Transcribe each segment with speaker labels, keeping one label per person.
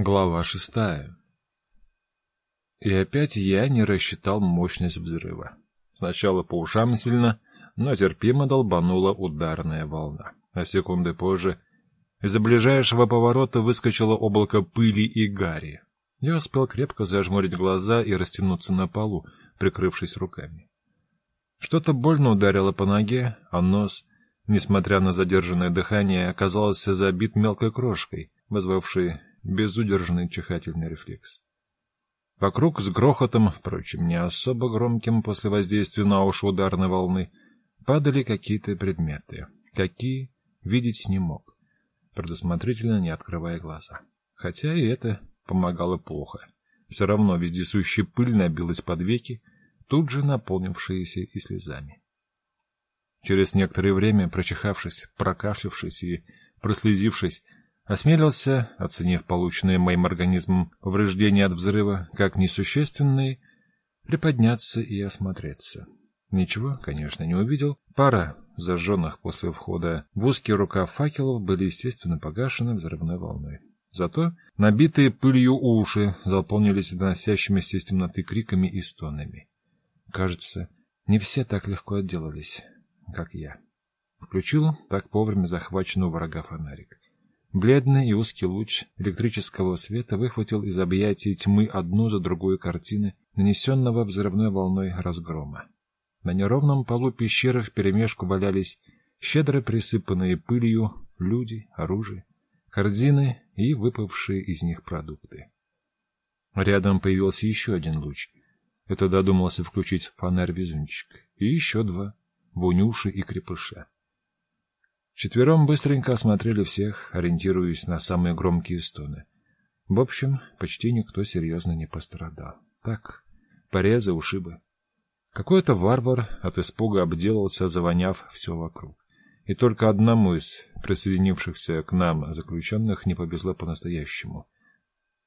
Speaker 1: Глава шестая. И опять я не рассчитал мощность взрыва. Сначала по ушам сильно, но терпимо долбанула ударная волна. А секунды позже из-за ближайшего поворота выскочило облако пыли и гари. Я успел крепко зажмурить глаза и растянуться на полу, прикрывшись руками. Что-то больно ударило по ноге, а нос, несмотря на задержанное дыхание, оказался забит мелкой крошкой, вызвавшей безудержный чихательный рефлекс. Вокруг с грохотом, впрочем, не особо громким после воздействия на уши ударной волны, падали какие-то предметы. Какие, видеть не мог, предусмотрительно не открывая глаза. Хотя и это помогало плохо. Все равно вездесущая пыль набилась под веки, тут же наполнившиеся и слезами. Через некоторое время, прочихавшись, прокашлявшись и прослезившись, Осмелился, оценив полученные моим организмом повреждения от взрыва как несущественные, приподняться и осмотреться. Ничего, конечно, не увидел. Пара зажженных после входа в узкий рукав факелов были, естественно, погашены взрывной волной. Зато набитые пылью уши заполнились доносящимися из темноты криками и стонами. Кажется, не все так легко отделались, как я. Включил так вовремя захваченный у врага фонарик. Бледный и узкий луч электрического света выхватил из объятий тьмы одну за другой картины, нанесенного взрывной волной разгрома. На неровном полу пещеры вперемешку валялись щедро присыпанные пылью люди, оружие, корзины и выпавшие из них продукты. Рядом появился еще один луч. Это додумался включить фонарь-везунчик. И еще два — Вунюши и Крепыша. Четвером быстренько осмотрели всех, ориентируясь на самые громкие стоны. В общем, почти никто серьезно не пострадал. Так, порезы, ушибы. Какой-то варвар от испуга обделался, завоняв все вокруг. И только одному из присоединившихся к нам заключенных не повезло по-настоящему.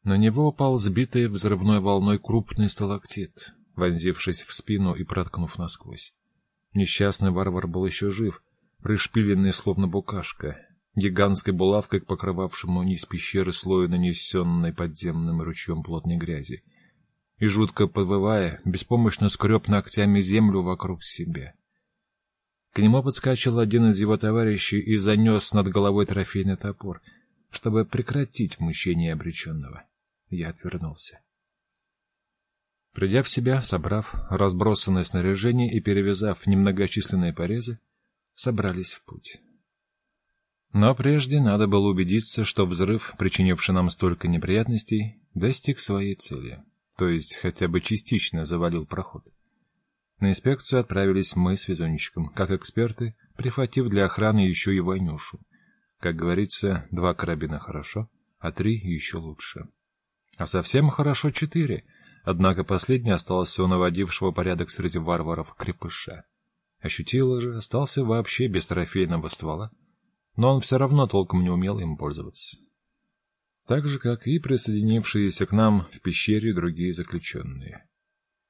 Speaker 1: На него упал сбитый взрывной волной крупный сталактит, вонзившись в спину и проткнув насквозь. Несчастный варвар был еще жив — пришпиленный словно букашка, гигантской булавкой покрывавшему низ пещеры слою нанесенной подземным ручьем плотной грязи, и, жутко подвывая, беспомощно скреб ногтями землю вокруг себя. К нему подскочил один из его товарищей и занес над головой трофейный топор, чтобы прекратить мучение обреченного. Я отвернулся. Придя в себя, собрав разбросанное снаряжение и перевязав немногочисленные порезы, собрались в путь. Но прежде надо было убедиться, что взрыв, причинивший нам столько неприятностей, достиг своей цели, то есть хотя бы частично завалил проход. На инспекцию отправились мы с везунчиком, как эксперты, прихватив для охраны еще и Ванюшу. Как говорится, два карабина хорошо, а три еще лучше. А совсем хорошо четыре, однако последний остался у наводившего порядок среди варваров крепыша. Ощутила же, остался вообще без трофейного ствола, но он все равно толком не умел им пользоваться. Так же, как и присоединившиеся к нам в пещере другие заключенные.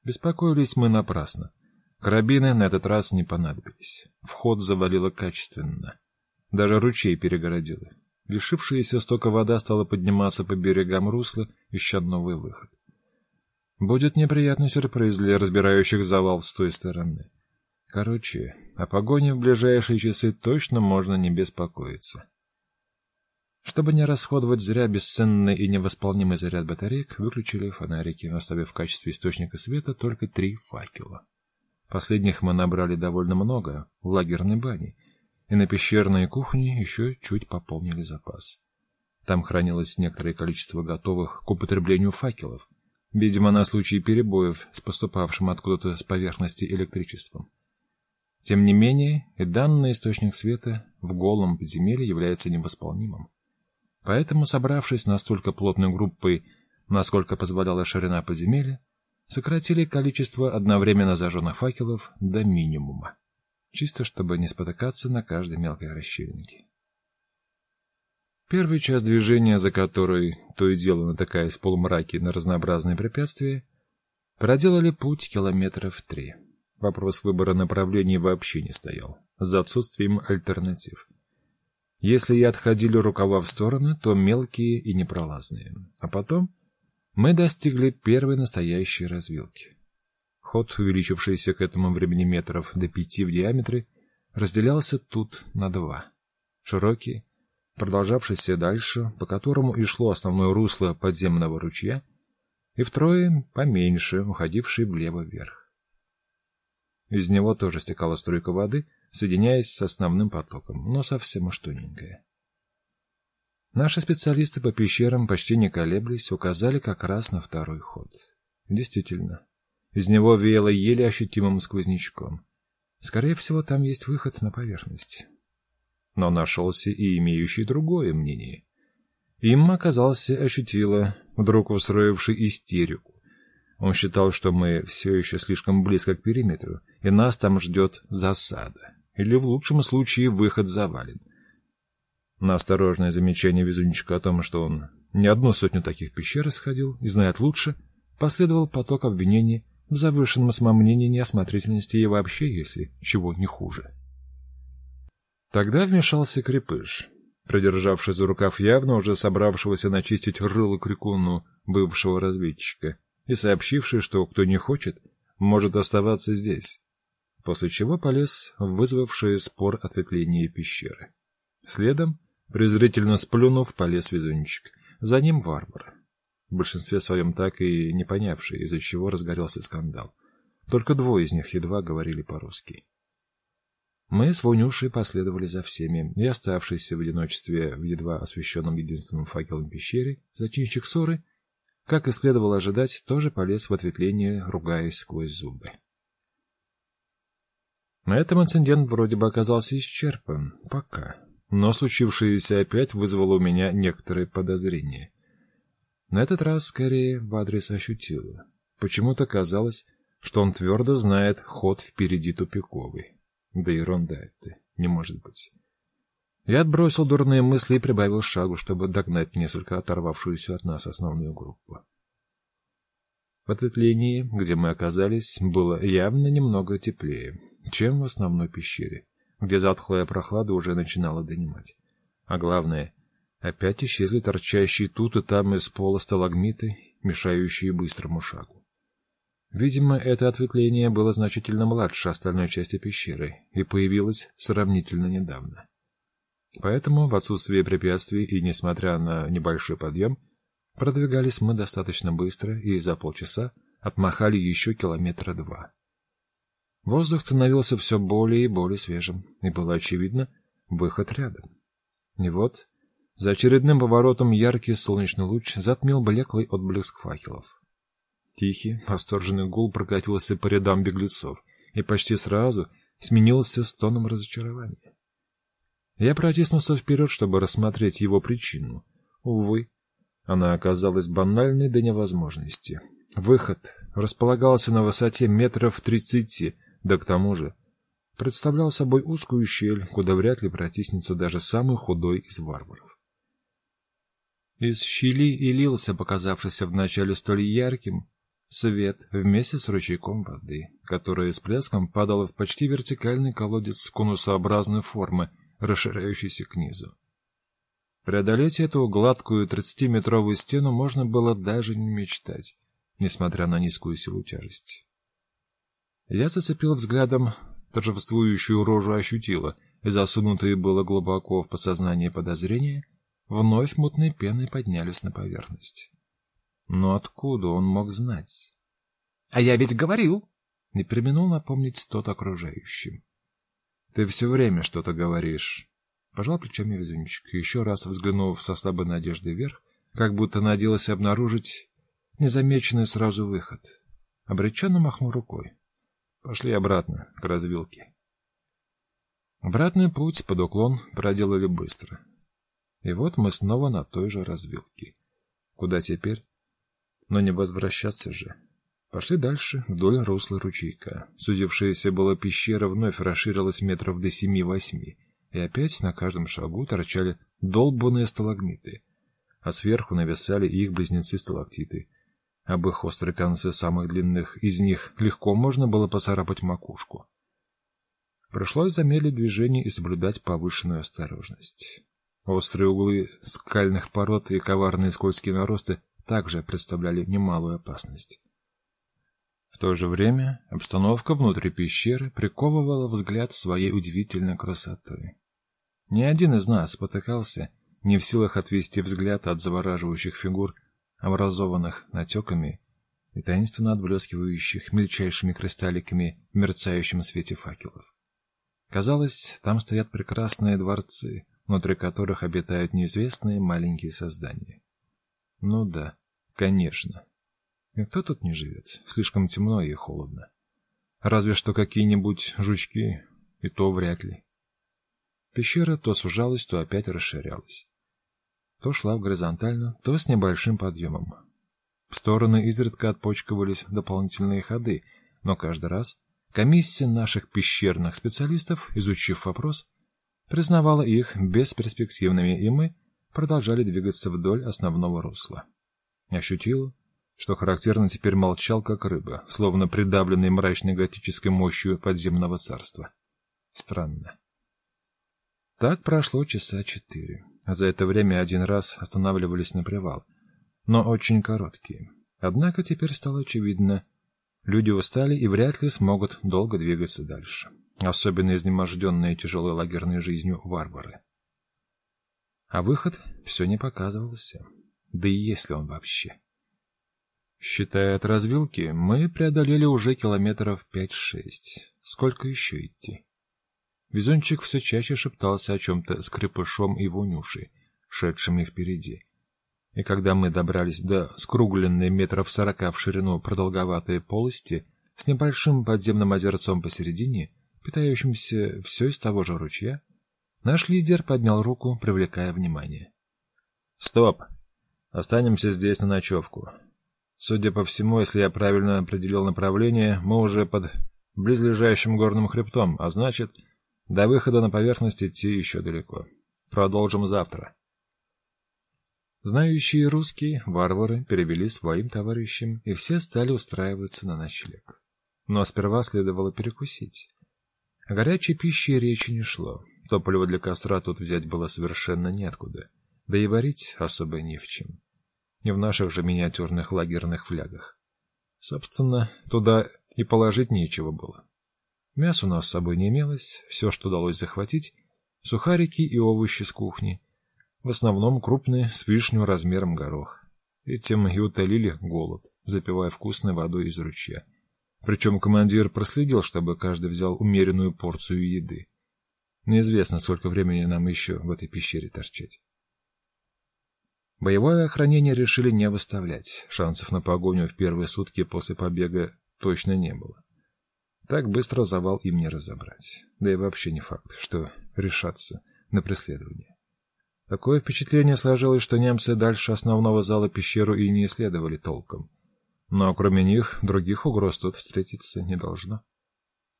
Speaker 1: Беспокоились мы напрасно. Карабины на этот раз не понадобились. Вход завалило качественно. Даже ручей перегородило. Лишившаяся стока вода стала подниматься по берегам русла, ища новый выход. Будет неприятный сюрприз для разбирающих завал с той стороны. Короче, о погоне в ближайшие часы точно можно не беспокоиться. Чтобы не расходовать зря бесценный и невосполнимый заряд батареек, выключили фонарики, оставив в качестве источника света только три факела. Последних мы набрали довольно много в лагерной бане, и на пещерной кухне еще чуть пополнили запас. Там хранилось некоторое количество готовых к употреблению факелов, видимо, на случай перебоев с поступавшим откуда-то с поверхности электричеством. Тем не менее, и данный источник света в голом подземелье является невосполнимым. Поэтому, собравшись настолько плотной группой, насколько позволяла ширина подземелья, сократили количество одновременно зажженных факелов до минимума, чисто чтобы не спотыкаться на каждой мелкой расщелинке. Первый час движения, за который то и дело натыкаясь в полумраке на разнообразные препятствия, проделали путь километров три. Вопрос выбора направлений вообще не стоял, за отсутствием альтернатив. Если и отходили рукава в стороны, то мелкие и непролазные. А потом мы достигли первой настоящей развилки. Ход, увеличившийся к этому времени метров до пяти в диаметре, разделялся тут на два. Широкий, продолжавшийся дальше, по которому и шло основное русло подземного ручья, и втрое поменьше, уходивший влево вверх. Из него тоже стекала струйка воды, соединяясь с основным потоком, но совсем уж тоненькая. Наши специалисты по пещерам, почти не колеблясь, указали как раз на второй ход. Действительно, из него веяло еле ощутимым сквознячком. Скорее всего, там есть выход на поверхность. Но нашелся и имеющий другое мнение. Им оказался ощутила, вдруг устроивший истерику. Он считал, что мы все еще слишком близко к периметру, и нас там ждет засада. Или в лучшем случае выход завален. На осторожное замечание везунчика о том, что он не одну сотню таких пещер исходил и знает лучше, последовал поток обвинений в завышенном самомнении неосмотрительности и вообще, если чего не хуже. Тогда вмешался крепыш, продержавший за рукав явно уже собравшегося начистить рыло крикуну бывшего разведчика и сообщивший, что кто не хочет, может оставаться здесь, после чего полез в вызвавшее спор ответвление пещеры. Следом Презрительно сплюнув, полез везунчик. За ним варвар. В большинстве своем так и не понявший, из-за чего разгорелся скандал. Только двое из них едва говорили по-русски. Мы с Вонюшей последовали за всеми, и оставшийся в одиночестве в едва освещенном единственным факелом пещере, зачинщик ссоры, как и следовало ожидать, тоже полез в ответвление, ругаясь сквозь зубы. На этом инцидент вроде бы оказался исчерпан. Пока. Но случившееся опять вызвало у меня некоторые подозрения. На этот раз скорее в адрес ощутила. Почему-то казалось, что он твердо знает ход впереди тупиковый. Да ерунда это, не может быть. Я отбросил дурные мысли и прибавил шагу, чтобы догнать несколько оторвавшуюся от нас основную группу. В ответвлении, где мы оказались, было явно немного теплее, чем в основной пещере где затхлая прохлада уже начинала донимать. А главное, опять исчезли торчащие тут и там из пола сталагмиты, мешающие быстрому шагу. Видимо, это ответвление было значительно младше остальной части пещеры и появилось сравнительно недавно. Поэтому, в отсутствие препятствий и несмотря на небольшой подъем, продвигались мы достаточно быстро и за полчаса отмахали еще километра два. Воздух становился все более и более свежим, и было очевидно, выход рядом. И вот, за очередным поворотом яркий солнечный луч затмил блеклый отблеск факелов. Тихий, восторженный гул прокатился по рядам беглецов и почти сразу сменился стоном разочарования. Я протиснулся вперед, чтобы рассмотреть его причину. Увы, она оказалась банальной до невозможности. Выход располагался на высоте метров тридцати, да к тому же представлял собой узкую щель, куда вряд ли протиснется даже самый худой из варваров. Из щели и лился показавшийся вначале столь ярким свет вместе с ручейком воды, которая с плеском падала в почти вертикальный колодец конусообразной формы, расширяющийся к низу. Преодолеть эту гладкую тридцатиметровую стену можно было даже не мечтать, несмотря на низкую силу тяжести. Я зацепил взглядом торжествующую рожу ощутила, и засунутые было глубоко в подсознание подозрения, вновь мутной пеной поднялись на поверхность. Но откуда он мог знать? — А я ведь говорил! — не применул напомнить тот окружающим. — Ты все время что-то говоришь. Пожал плечами везунчик, еще раз взглянув со слабой надеждой вверх, как будто надеялся обнаружить незамеченный сразу выход. Обреченно махнул рукой. Пошли обратно, к развилке. Обратный путь под уклон проделали быстро. И вот мы снова на той же развилке. Куда теперь? Но не возвращаться же. Пошли дальше, вдоль русла ручейка. Сузившаяся была пещера вновь расширилась метров до семи-восьми, и опять на каждом шагу торчали долбанные сталагмиты, а сверху нависали их близнецы-сталактиты — об их острые концы самых длинных из них легко можно было поцарапать макушку. Пришлось замедлить движение и соблюдать повышенную осторожность. Острые углы скальных пород и коварные скользкие наросты также представляли немалую опасность. То же время обстановка внутри пещеры приковывала взгляд своей удивительной красотой. Ни один из нас спотыкался, не в силах отвести взгляд от завораживающих фигур, образованных натеками и таинственно отблескивающих мельчайшими кристалликами в мерцающем свете факелов. Казалось, там стоят прекрасные дворцы, внутри которых обитают неизвестные маленькие создания. Ну да, конечно. Никто тут не живет, слишком темно и холодно. Разве что какие-нибудь жучки, и то вряд ли. Пещера то сужалась, то опять расширялась. То шла горизонтально, то с небольшим подъемом. В стороны изредка отпочковались дополнительные ходы, но каждый раз комиссия наших пещерных специалистов, изучив вопрос, признавала их бесперспективными, и мы продолжали двигаться вдоль основного русла. Ощутила, что характерно теперь молчал, как рыба, словно придавленный мрачной готической мощью подземного царства. Странно. Так прошло часа четыре. За это время один раз останавливались на привал, но очень короткие. Однако теперь стало очевидно, люди устали и вряд ли смогут долго двигаться дальше, особенно изнеможденные тяжелой лагерной жизнью варвары. А выход все не показывался, да и есть ли он вообще. Считая от развилки, мы преодолели уже километров пять-шесть. Сколько еще идти? Везунчик все чаще шептался о чем-то с крепышом и вонюшей, шедшими впереди. И когда мы добрались до скругленной метров сорока в ширину продолговатой полости с небольшим подземным озерцом посередине, питающимся все из того же ручья, наш лидер поднял руку, привлекая внимание. «Стоп! Останемся здесь на ночевку. Судя по всему, если я правильно определил направление, мы уже под близлежащим горным хребтом, а значит, до выхода на поверхность идти еще далеко. Продолжим завтра. Знающие русские варвары перевели своим товарищам, и все стали устраиваться на ночлег. Но сперва следовало перекусить. О горячей пище речи не шло. Топливо для костра тут взять было совершенно неоткуда. Да и варить особо не в чем. Не в наших же миниатюрных лагерных флягах. Собственно, туда и положить нечего было. Мяса у нас с собой не имелось, все, что удалось захватить, сухарики и овощи с кухни, в основном крупный, с вишню размером горох. Этим и утолили голод, запивая вкусной водой из ручья. Причем командир проследил, чтобы каждый взял умеренную порцию еды. Неизвестно, сколько времени нам еще в этой пещере торчать. Боевое охранение решили не выставлять. Шансов на погоню в первые сутки после побега точно не было. Так быстро завал им не разобрать. Да и вообще не факт, что решатся на преследование. Такое впечатление сложилось, что немцы дальше основного зала пещеру и не исследовали толком. Но кроме них, других угроз тут встретиться не должно.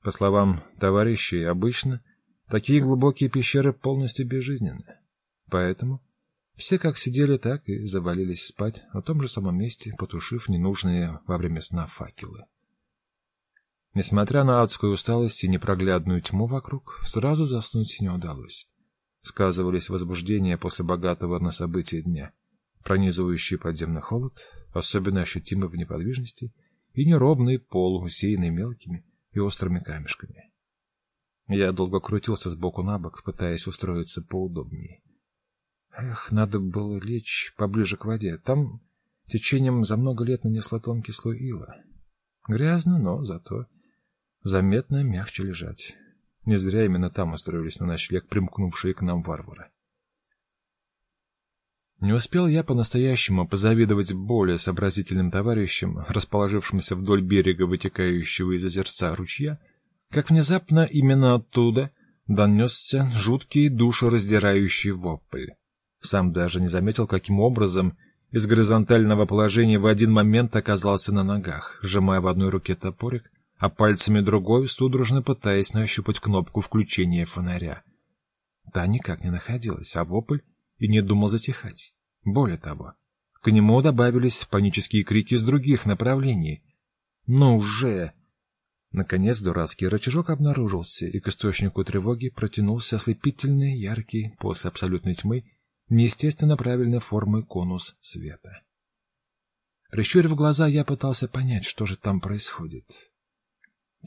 Speaker 1: По словам товарищей, обычно такие глубокие пещеры полностью безжизненны. Поэтому все как сидели, так и завалились спать на том же самом месте, потушив ненужные во время сна факелы. Несмотря на адскую усталость и непроглядную тьму вокруг, сразу заснуть не удалось. Сказывались возбуждения после богатого на события дня, пронизывающий подземный холод, особенно ощутимый в неподвижности, и неровный пол, усеянный мелкими и острыми камешками. Я долго крутился с боку на бок, пытаясь устроиться поудобнее. Эх, надо было лечь поближе к воде. Там течением за много лет нанесло тонкий слой ила. Грязно, но зато заметно мягче лежать. Не зря именно там устроились на ночлег примкнувшие к нам варвары. Не успел я по-настоящему позавидовать более сообразительным товарищам, расположившимся вдоль берега вытекающего из озерца ручья, как внезапно именно оттуда донесся жуткий душераздирающий вопль. Сам даже не заметил, каким образом из горизонтального положения в один момент оказался на ногах, сжимая в одной руке топорик, а пальцами другой судорожно пытаясь нащупать кнопку включения фонаря. Та никак не находилась, а вопль и не думал затихать. Более того, к нему добавились панические крики с других направлений. «Ну уже!» Наконец дурацкий рычажок обнаружился, и к источнику тревоги протянулся ослепительный, яркий, после абсолютной тьмы, неестественно правильной формы конус света. Прищурив глаза, я пытался понять, что же там происходит.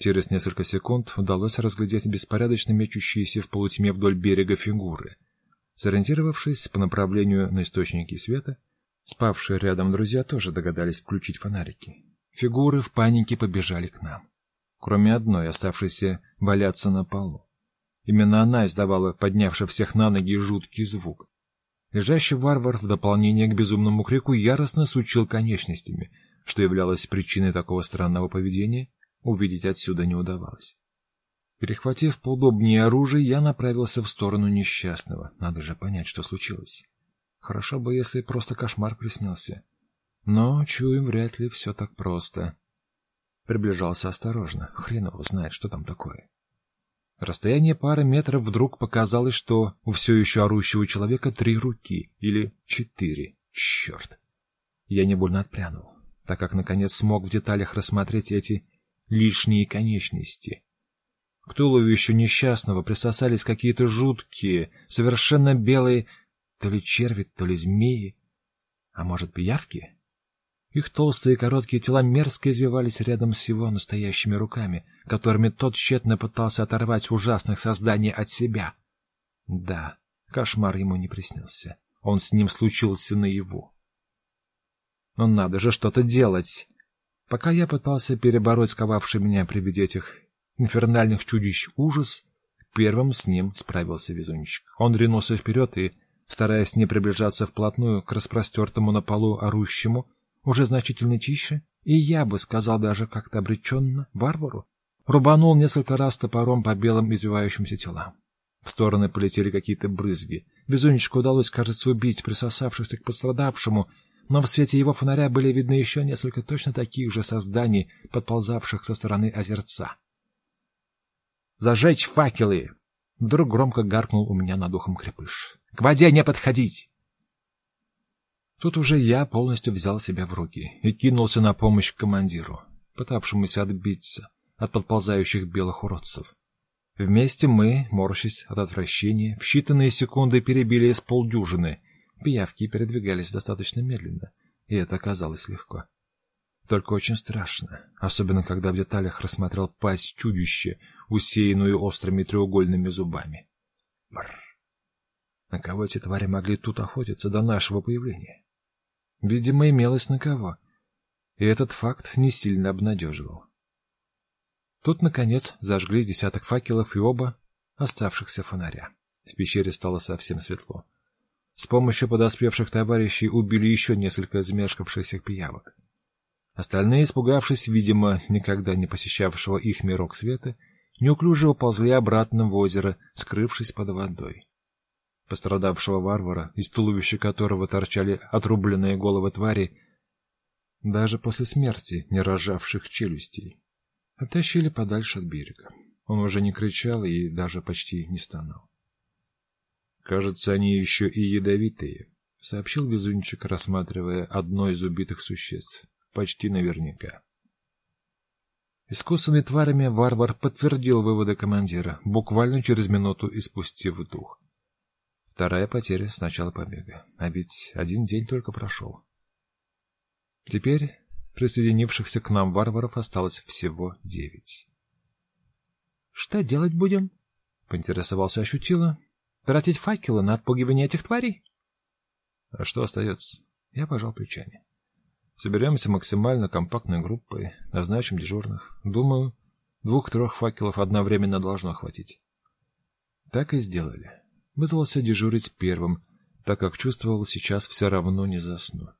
Speaker 1: Через несколько секунд удалось разглядеть беспорядочно мечущиеся в полутьме вдоль берега фигуры. Сориентировавшись по направлению на источники света, спавшие рядом друзья тоже догадались включить фонарики. Фигуры в панике побежали к нам, кроме одной, оставшейся валяться на полу. Именно она издавала поднявший всех на ноги жуткий звук. Лежащий варвар в дополнение к безумному крику яростно сучил конечностями, что являлось причиной такого странного поведения, увидеть отсюда не удавалось. Перехватив поудобнее оружие, я направился в сторону несчастного. Надо же понять, что случилось. Хорошо бы, если просто кошмар приснился. Но, чуем, вряд ли все так просто. Приближался осторожно. Хрен его знает, что там такое. Расстояние пары метров вдруг показалось, что у все еще орущего человека три руки, или четыре. Черт! Я невольно отпрянул, так как наконец смог в деталях рассмотреть эти лишние конечности. К туловищу несчастного присосались какие-то жуткие, совершенно белые, то ли черви, то ли змеи, а может, пиявки? Их толстые короткие тела мерзко извивались рядом с его настоящими руками, которыми тот тщетно пытался оторвать ужасных созданий от себя. Да, кошмар ему не приснился. Он с ним случился наяву. Но надо же что-то делать. Пока я пытался перебороть сковавший меня при виде этих инфернальных чудищ ужас, первым с ним справился везунчик. Он ринулся вперед и, стараясь не приближаться вплотную к распростертому на полу орущему, уже значительно тише, и я бы сказал даже как-то обреченно, варвару, рубанул несколько раз топором по белым извивающимся телам. В стороны полетели какие-то брызги. Безунечку удалось, кажется, убить присосавшихся к пострадавшему, но в свете его фонаря были видны еще несколько точно таких же созданий, подползавших со стороны озерца. «Зажечь факелы!» Вдруг громко гаркнул у меня над ухом крепыш. «К воде не подходить!» Тут уже я полностью взял себя в руки и кинулся на помощь командиру, пытавшемуся отбиться от подползающих белых уродцев. Вместе мы, морщась от отвращения, в считанные секунды перебили с полдюжины. Пиявки передвигались достаточно медленно, и это оказалось легко. Только очень страшно, особенно когда в деталях рассмотрел пасть чудища, усеянную острыми треугольными зубами. Бррр. На кого эти твари могли тут охотиться до нашего появления? Видимо, имелось на кого. И этот факт не сильно обнадеживал. Тут, наконец, зажглись десяток факелов и оба оставшихся фонаря. В пещере стало совсем светло. С помощью подоспевших товарищей убили еще несколько замешкавшихся пиявок. Остальные, испугавшись, видимо, никогда не посещавшего их мирок света, неуклюже уползли обратно в озеро, скрывшись под водой пострадавшего варвара, из туловища которого торчали отрубленные головы твари, даже после смерти не рожавших челюстей, оттащили подальше от берега. Он уже не кричал и даже почти не стонал. «Кажется, они еще и ядовитые», — сообщил везунчик, рассматривая одно из убитых существ. «Почти наверняка». Искусанный тварями варвар подтвердил выводы командира, буквально через минуту испустив дух. Вторая потеря с начала побега. А ведь один день только прошел. Теперь присоединившихся к нам варваров осталось всего девять. — Что делать будем? — поинтересовался Ощутила. — Тратить факелы на отпугивание этих тварей? — А что остается? Я пожал плечами. Соберемся максимально компактной группой, назначим дежурных. Думаю, двух-трех факелов одновременно должно хватить. Так и сделали вызвался дежурить первым, так как чувствовал, сейчас все равно не засну.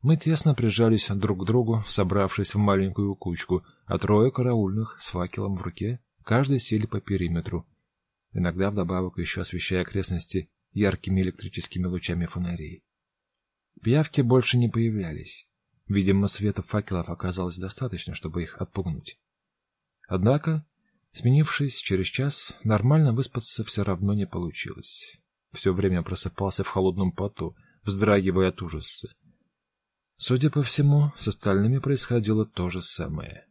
Speaker 1: Мы тесно прижались друг к другу, собравшись в маленькую кучку, а трое караульных с факелом в руке, каждый сели по периметру, иногда вдобавок еще освещая окрестности яркими электрическими лучами фонарей. Пиявки больше не появлялись. Видимо, света факелов оказалось достаточно, чтобы их отпугнуть. Однако Сменившись через час, нормально выспаться все равно не получилось. Все время просыпался в холодном поту, вздрагивая от ужаса. Судя по всему, с остальными происходило то же самое.